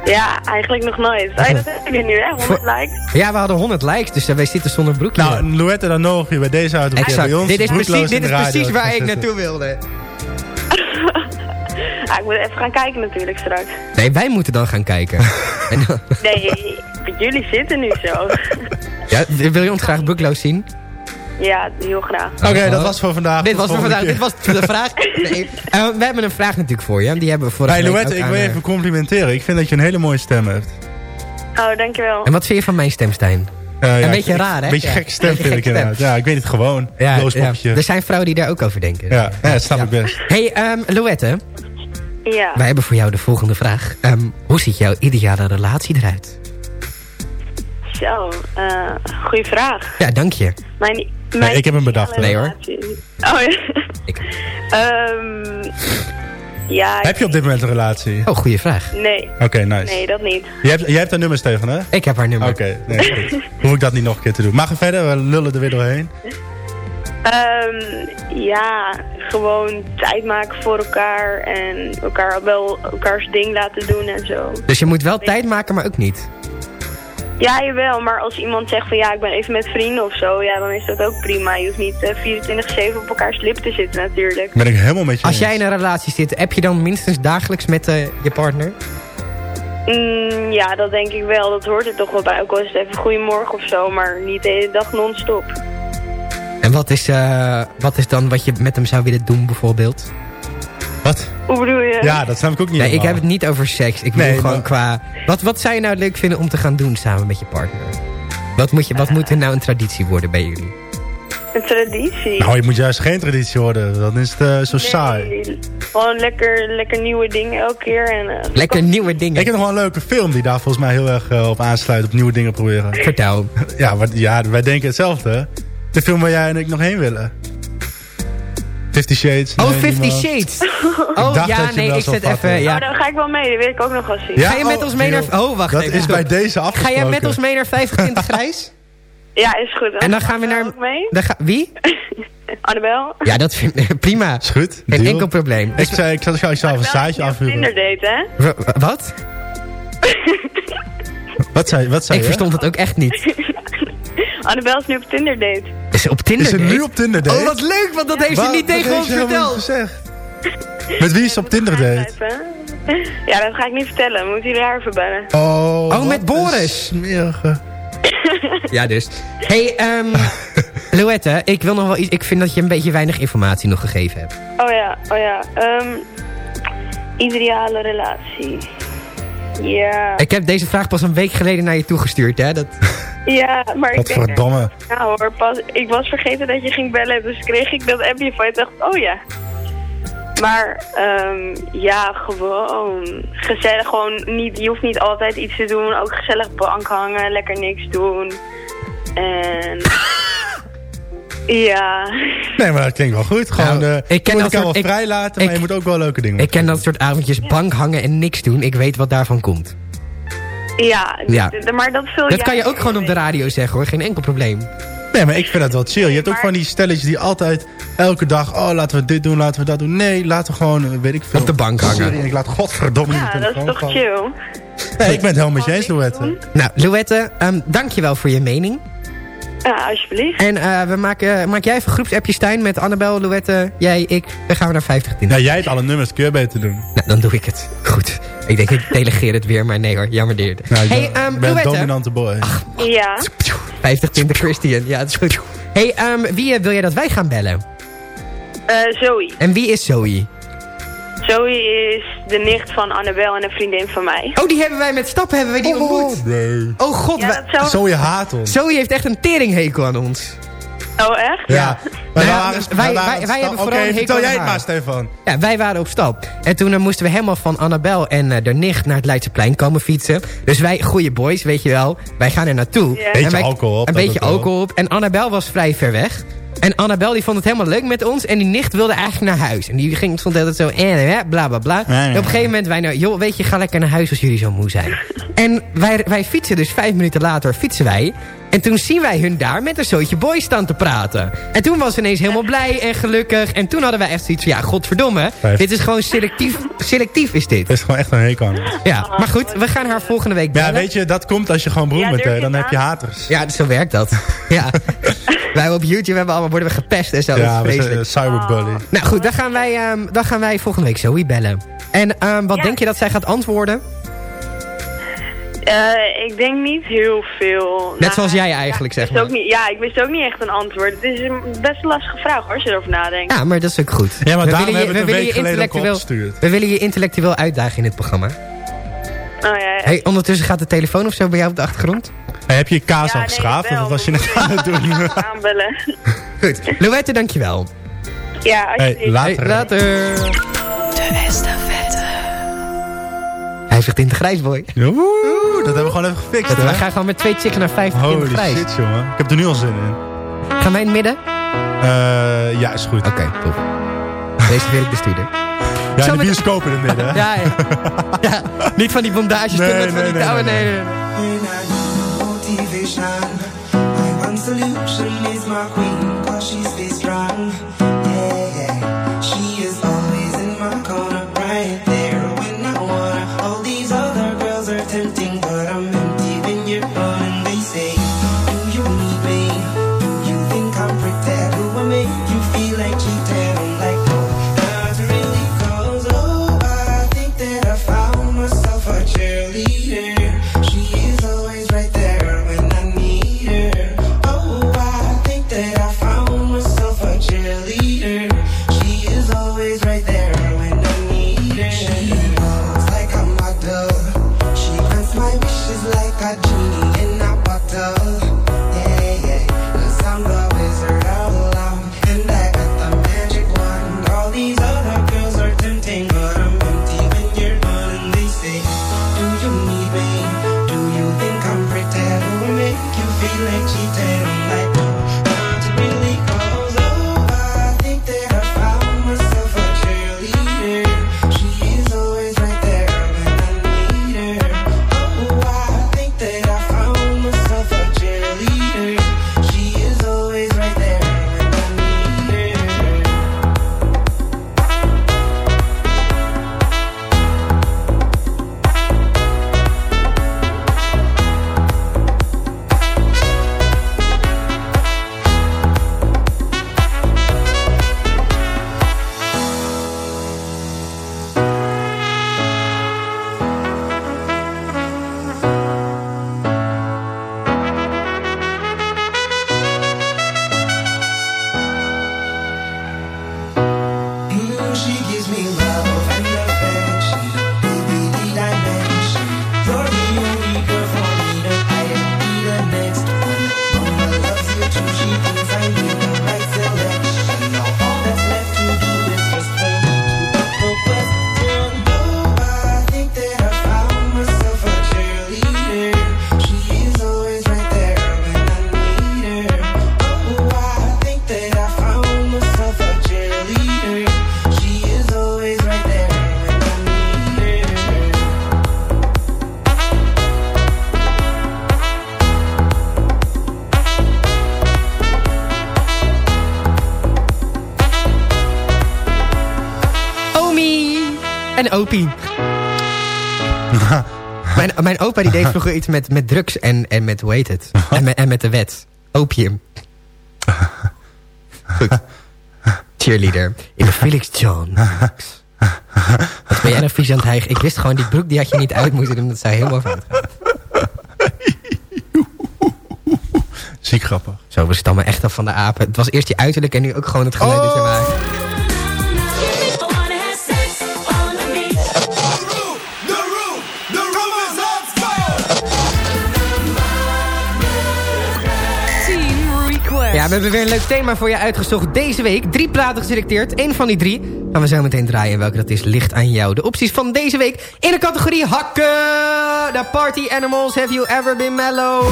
Ja, eigenlijk nog nooit. Hey, dat heb je nu, hè? 100 likes. Ja, we hadden 100 likes, dus uh, wij zitten zonder broek hier. Nou, Louette, dan je bij deze uit. exact. bij ons Dit is precies, dit is precies waar ik naartoe wilde. Ah, ik moet even gaan kijken natuurlijk straks. Nee, wij moeten dan gaan kijken. Nee, jullie zitten nu zo. ja, wil je ons graag broekloos zien? Ja, heel graag. Oké, dat was voor vandaag. Dit was voor vandaag. Dit was de vraag. Nee. Uh, we hebben een vraag natuurlijk voor je. Die hebben we vorige Hey week Louette, ook ik aan, wil je eh, even complimenteren. Ik vind dat je een hele mooie stem hebt. Oh, dankjewel. En wat vind je van mijn stem, Stijn? Eh, ja, een beetje ik- raar, hè? Een beetje Ja. gekke stem Beetje vind ik stem. inderdaad. Ja, ik weet het gewoon. Ja, Loos ja. Er zijn vrouwen die daar ook over denken. Ja, ja, dat snap ik best. Hey, um, Louette, Ja. wij hebben voor jou de volgende vraag. Ehm, hoe ziet jouw ideale relatie eruit? Zo, eh goeie vraag. Ja, dank je. Mijn, mijn ik heb hem bedacht, Nee, hoor. Oh ja. Ik- Ehm ja. Heb je op dit moment een relatie? Oh, goede vraag. Nee. Oké, nice. Nee, dat niet. Jij hebt, jij hebt haar nummer, Stefan, hè? Ik heb haar nummer. Oké, nee, goed. Hoef ik dat niet nog een keer te doen. Maar ga verder, we lullen er weer doorheen. Ehm ja, gewoon tijd maken voor elkaar en elkaar wel elkaars ding laten doen en zo. Dus je moet wel tijd maken, maar ook niet. Ja, jawel, maar als iemand zegt van ja, ik ben even met vrienden of zo, ja, dan is dat ook prima. Je hoeft niet eh, 24-7 op elkaars lip te zitten natuurlijk. Ben ik helemaal met je Als jij in een relatie zit, heb je dan minstens dagelijks met eh, je partner? Mm, ja, dat denk ik wel. Dat hoort er toch wel bij. Ook al is het even goedemorgen of zo, maar niet de hele dag non-stop. En wat is, eh, wat is dan wat je met hem zou willen doen, bijvoorbeeld? Wat? Hoe bedoel je? Ja, dat snap ik ook niet Nee, ik heb het niet over seks. Ik bedoel Nee, gewoon maar- qua... Wat, wat zou je nou leuk vinden om te gaan doen samen met je partner? Wat moet, je, wat moet er nou een traditie worden bij jullie? Een traditie. Nou, je moet juist geen traditie worden. Dan is het eh, zo saai. Gewoon lekker, lekker nieuwe dingen elke keer. En, eh, Lekker nieuwe dingen. Ik heb nog wel een leuke film die daar volgens mij heel erg eh, op aansluit. Op nieuwe dingen proberen. Vertel. Ja, maar, ja, wij denken hetzelfde. De film waar jij en ik nog heen willen. Fifty Shades. Oh, nee, Fifty niemand. Shades. Ik Oh ja, nee, ik vatten. even... Oh, Ja. dan ga ik wel mee. Dat wil ik ook nog wel zien. Ja, Ga je met oh, ons mee naar... Oh, wacht Dat even. is bij deze Ga afgesproken. jij met ons mee naar 25 grijs? Ja, is goed. En dan gaan we naar... Mee? Dan ga, wie? Annabel? Ja, dat vind ik prima. Is goed. Geen enkel probleem. Ik zei, ik zou zelf een zaadje Annabel is nu op afhuren. Tinder date, hè? wat? Wat zei, wat zei Ik je? verstond het ook echt niet. Annabel is nu op Tinder date. Is ze op Tinder Is ze date? nu op Tinder date? Oh, wat leuk, want dat heeft ze niet tegen ons verteld. Met wie is ze op Tinder date? Ja, dat ga ik niet vertellen. Moeten jullie haar even bellen. Oh, Oh, wat met Boris. smerige. Ja, dus. hey, ehm Louette, ik wil nog wel iets... Ik vind dat je een beetje weinig informatie nog gegeven hebt. Oh ja, oh ja. Ehm ideale relatie. Ja. Ik heb deze vraag pas een week geleden naar je toegestuurd, hè? Dat... Ja, maar ik Wat denk... verdomme. Ja hoor, pas, ik was vergeten dat je ging bellen, dus kreeg ik dat appje van je. Ik dacht, oh ja. Maar ehm, ja, gewoon gezellig. Gewoon niet, je hoeft niet altijd iets te doen. Ook gezellig bank hangen, lekker niks doen. En ja, Nee, maar dat klinkt wel goed. Gewoon, Nou, eh, ik je ken moet dat elkaar soort- wel ik- vrij laten, maar ik- je moet ook wel leuke dingen Ik ken dat soort avondjes bank hangen en niks doen. Ik weet wat daarvan komt. Ja, Ja. maar dat vul Dat kan je ook gewoon op de radio zeggen, hoor. Geen enkel probleem. Nee, maar ik vind dat wel chill. Je hebt ook Maar- van die stelletjes die altijd elke dag... Oh, laten we dit doen, laten we dat doen. Nee, laten we gewoon, eh, weet ik veel... Op de bank hangen. Ik laat godverdomme niet Ja, de dat is telefoon toch vallen. chill. Nee, ik ben het helemaal met je eens, Louette. Nou, Louette, um, dankjewel voor je mening. Ja, alsjeblieft. En eh, we maken, maak jij even groepsappje Stijn met Annabel, Louette, jij, ik. Dan gaan we naar 50 Ja, jij hebt alle nummers, kun je beter doen. Nou, dan doe ik het. Goed. Ik denk, ik delegeer het weer, maar nee hoor, jammer dit. Nou, hey, um, een Louette. dominante boy. Ja. 50 20 Christian, ja, dat is goed. hey, um, wie eh, wil jij dat wij gaan bellen? Eh, Zoe. En wie is Zoe? Zoe is de nicht van Annabel en een vriendin van mij. Oh, die hebben wij met stappen hebben wij die ontmoet. nee. Oh god, Ja, wij- dat zou... Zo je haat ons. Zoe heeft echt een teringhekel aan ons. Oh, echt? Ja. Wij, Nou ja, waren, wij- waren wij- wij hebben vooral hekel vertel aan jij het maar, Stefan. Ja, wij waren op stap. En toen eh, moesten we helemaal van Annabel en eh, de nicht naar het Leidseplein komen fietsen. Dus wij, goede boys, weet je wel. Wij gaan er naartoe. En Beetje wij- alcohol op, Een beetje alcohol op. En Annabel was vrij ver weg. En Annabel die vond het helemaal leuk met ons. En die nicht wilde eigenlijk naar huis. En die ging, stond altijd zo, eh, bla bla bla. En op een gegeven moment, wij nou, joh, weet je, ga lekker naar huis als jullie zo moe zijn. en wij, wij fietsen dus vijf minuten later, fietsen wij. En toen zien wij hun daar met een zootje boys staan te praten. En toen was ze ineens helemaal blij en gelukkig. En toen hadden wij echt zoiets van, ja, godverdomme. Vijf. Dit is gewoon selectief, selectief is dit. Het is gewoon echt een hekel aan. Ja, maar goed, we gaan haar volgende week bellen. ja, weet je, dat komt als je gewoon broer Ja, bent, Dan heb je haters. Ja, zo werkt dat. ja. wij op YouTube hebben allemaal, worden we gepest en zo. Ja, eh, cyberbully. Nou goed, dan gaan wij, ehm, dan gaan wij volgende week Zoe bellen. En ehm, wat Ja. denk je dat zij gaat antwoorden? Eh, ik denk niet heel veel. Net zoals jij eigenlijk, ik zeg wist maar. ook niet, ja, ik wist ook niet echt een antwoord. Het is een best een lastige vraag hoor, als je erover nadenkt. Ja, maar dat is ook goed. Ja, maar we daarom willen je, we willen intellectueel, we willen je intellectueel uitdagen in het programma. Oh, ja, ja. Hey, ondertussen gaat de telefoon of zo bij jou op de achtergrond. Hey, heb je je kaas Ja, al nee, geschaafd? wel. of wat was je net aan het doen? Aanbellen. Goed. Louette, dankjewel. ja, Hey, alsjeblieft. later. Hey, later. De estafette. Zegt in de grijsboy. Oeh, dat hebben we gewoon even gefixt, We hè? gaan gewoon met twee chicks naar 50 in de Holy grijs. shit, jongen. Ik heb er nu al zin in. Gaan wij in het midden? Eh, ja, is goed. Oké, top. Deze wil ik bestuurder. Ja, Zo de met- bioscoop in het midden, hè? Ja, ja. ja. Niet van die bondages, Nee, met van nee, die nee, touwen. nee, Nee, nee. nee, en Opie. mijn, mijn opa die deed vroeger iets met, met drugs en, en met, hoe heet het? En met, en met de wet. Opium. Goed. Cheerleader in de Felix John. Wat ben jij nou vies aan het hijgen? Ik wist gewoon, die broek die had je niet uit moeten doen. Dat zou helemaal fout gaan. Ziek grappig. Zo, we stammen echt af van de apen. Het was eerst je uiterlijk en nu ook gewoon het geluid dat je maakt. We hebben weer een leuk thema voor je uitgezocht deze week. Drie platen geselecteerd. Eén van die drie gaan we zo meteen draaien. En welke dat is, ligt aan jou. De opties van deze week in de categorie hakken. The Party Animals, Have You Ever Been Mellow?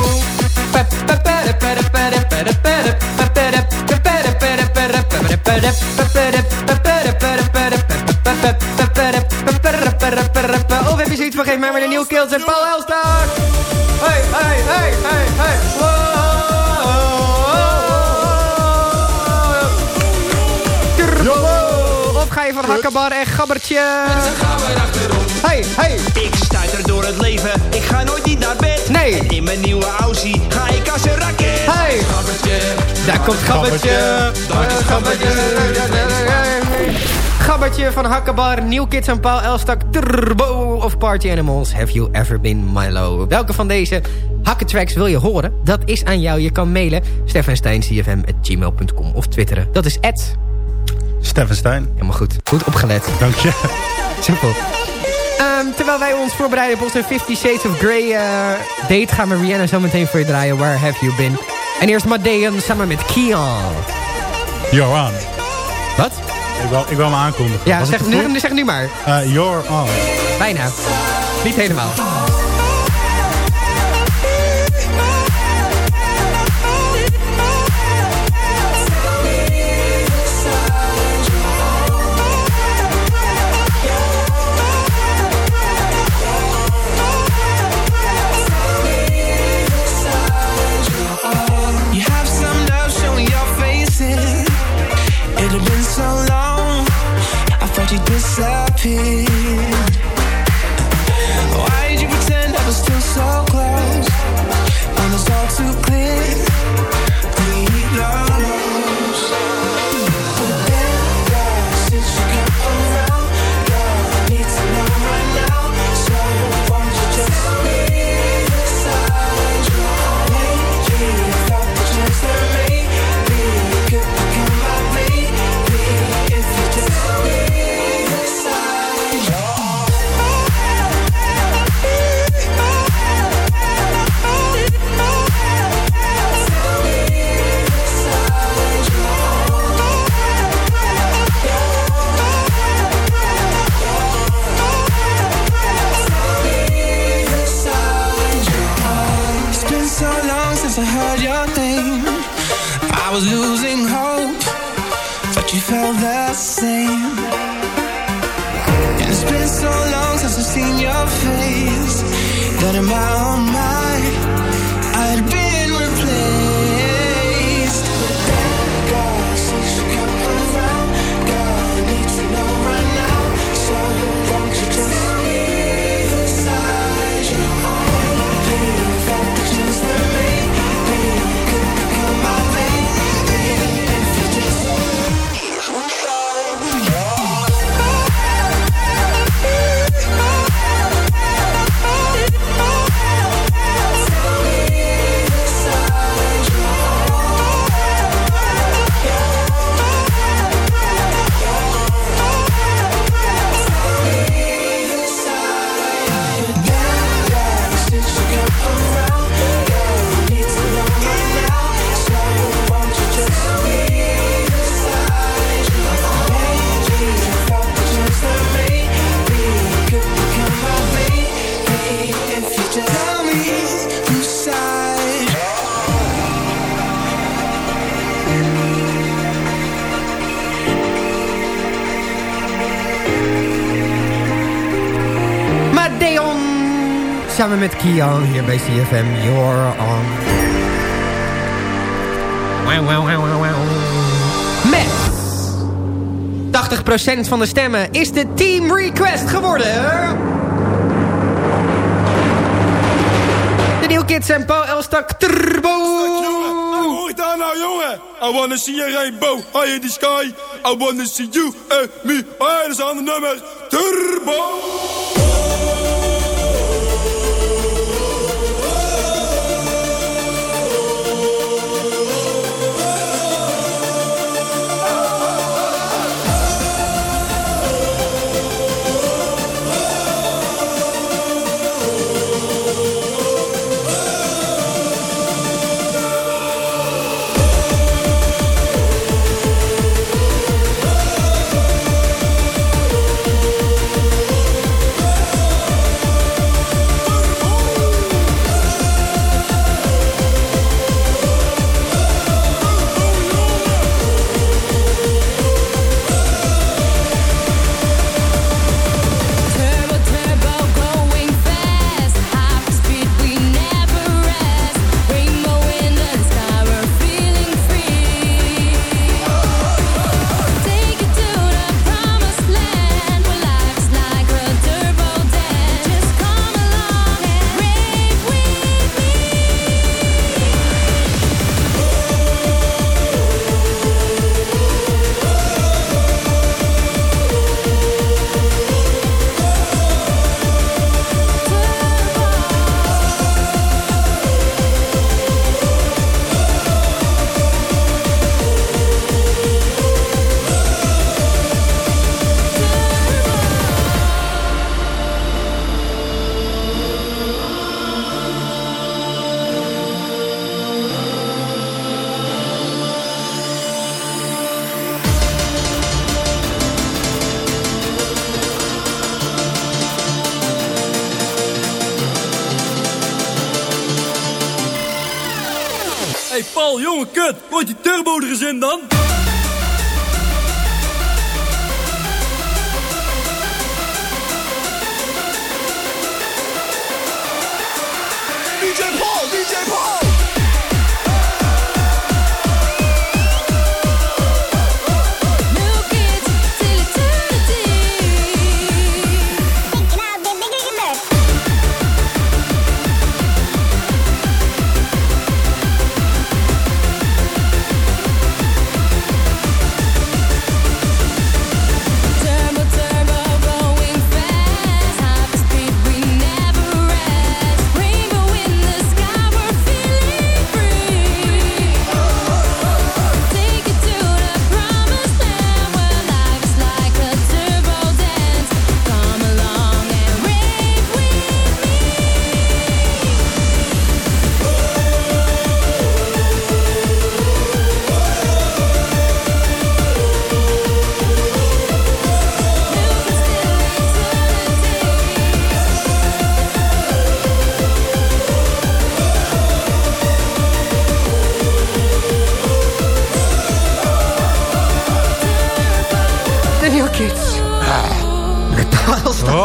Of heb je zoiets van, geef mij maar de nieuwe kills en Paul Elstak. Hey, hey, hey, hey, hey. Of ga je van hakkenbar en gabbertje? Hey, hey. Ik stuiter door het leven, ik ga nooit niet naar bed. Nee. En in mijn nieuwe Aussie ga ik als een raket. Hey. Gabbertje, Daar komt Gabbertje. Gabbertje. Gabbertje van Hakkenbar, New Kids en Paul Elstak, Turbo of Party Animals. Have you ever been Milo? Welke van deze hakkentracks wil je horen? Dat is aan jou. Je kan mailen steffensteincfm.gmail.com of twitteren. Dat is Ed. Steffen Stein. Helemaal goed. Goed opgelet. Dank je. Simpel. Ehm, terwijl wij ons voorbereiden op onze 50 Shades of Grey eh, date... gaan we Rihanna zo meteen voor je draaien. Where have you been? En eerst Madeon samen met Kian. You're on. Wat? Ik wil, ik wil me aankondigen. Ja, zeg nu, zeg nu maar. Eh, you're on. Bijna. Niet helemaal. Disappeared. Samen met Kian hier bij CFM. You're on. Wauw, wauw, wauw, wauw, wauw. Met 80% van de stemmen is de Team Request geworden. De New Kids en Paul Elstak Turbo. nou jongen. I wanna see a rainbow high in the sky. I wanna see you and me. Oh, dat is ander nummer. Turbo. Die turbo er eens in dan?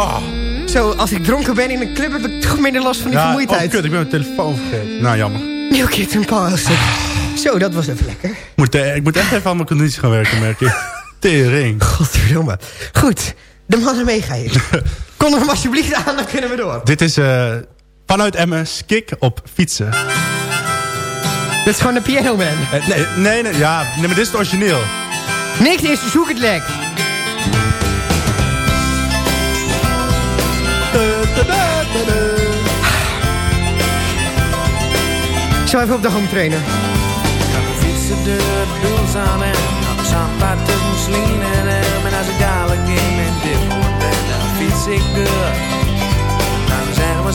Oh. Zo, als ik dronken ben in een club heb ik toch minder last van die Ja, vermoeidheid. Oh, kut, ik ben mijn telefoon vergeten. Nou, jammer. New Kids en Metaalstad. Zo, dat was even lekker. Moet, eh, ik moet echt even aan mijn conditie gaan werken, merk je. Tering. Godverdomme. Goed, de mannen meegaan. Kom er hem alsjeblieft aan, dan kunnen we door. Dit is eh, vanuit Emmen, Skik op fietsen. Dit is gewoon de Piano Man. Eh, nee, nee, nee, ja, nee, maar dit is het origineel. Niks is, zoek het lek.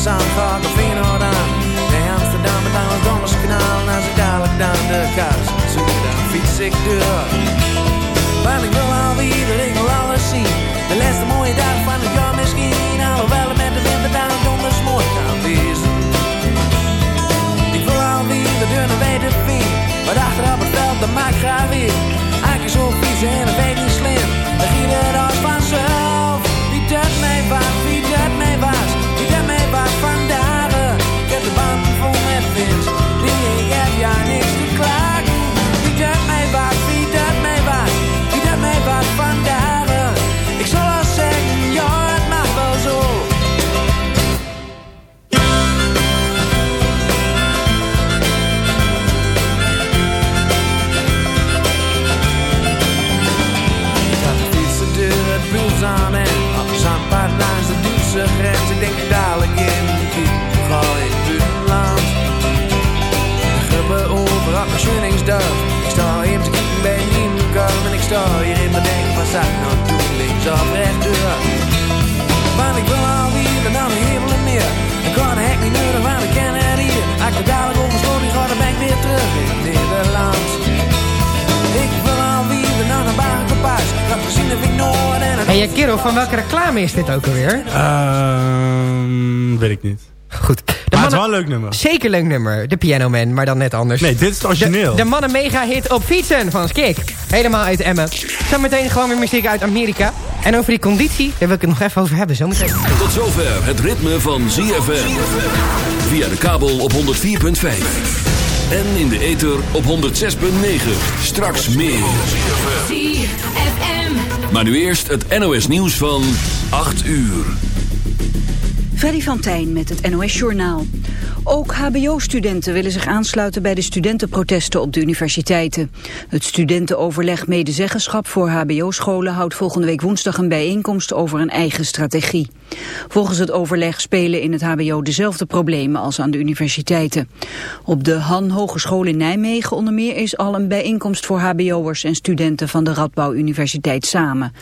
Zandvoort of Feyenoord aan. Bij Amsterdam met aan het Dommerskanaal. En als ik dadelijk dan de kast zoek, dan fiets ik door. Want ik wil alweer, ik wil alles zien. De laatste mooie dag van het jaar misschien. Alhoewel de Maar achter op het veld, dat maakt graag weer. Eigenlijk zo fietsen en dat weet niet slim. Dan ging het wel aan hier en aan de hemel en meer. Ik kan een hek niet nodig, want ik ken het hier. Als ik dadelijk overstoot, ik ga de bank weer terug in Nederland. Ik wil al wie en aan een baan gepaard. Dat gezien heb ik nooit en het... Hé, hey, kerel, van welke reclame is dit ook alweer? Ehm, uh, weet ik niet. Goed. Het is wel een leuk nummer. Zeker leuk nummer. De Piano Man, maar dan net anders. Nee, dit is het origineel. De, de mannen mega hit op fietsen van Skik. Helemaal uit Emmen. Zometeen gewoon weer muziek uit Amerika. En over die conditie, daar wil ik het nog even over hebben. Zometeen. Tot zover het ritme van ZFM. Via de kabel op 104.5. En in de ether op 106.9. Straks meer. Maar nu eerst het NOS nieuws van 8 uur. Freddy van Tijn met het NOS-journaal. Ook hbo-studenten willen zich aansluiten bij de studentenprotesten op de universiteiten. Het studentenoverleg medezeggenschap voor hbo-scholen houdt volgende week woensdag een bijeenkomst over een eigen strategie. Volgens het overleg spelen in het hbo dezelfde problemen als aan de universiteiten. Op de Han Hogeschool in Nijmegen onder meer is al een bijeenkomst voor hbo'ers en studenten van de Radbouw Universiteit samen.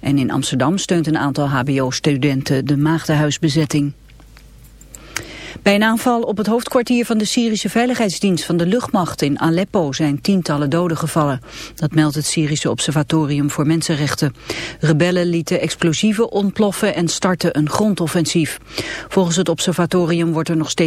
En in Amsterdam steunt een aantal hbo-studenten de maagdenhuisbezetting. Bij een aanval op het hoofdkwartier van de Syrische Veiligheidsdienst van de luchtmacht in Aleppo zijn tientallen doden gevallen. Dat meldt het Syrische Observatorium voor Mensenrechten. Rebellen lieten explosieven ontploffen en startten een grondoffensief. Volgens het observatorium wordt er nog steeds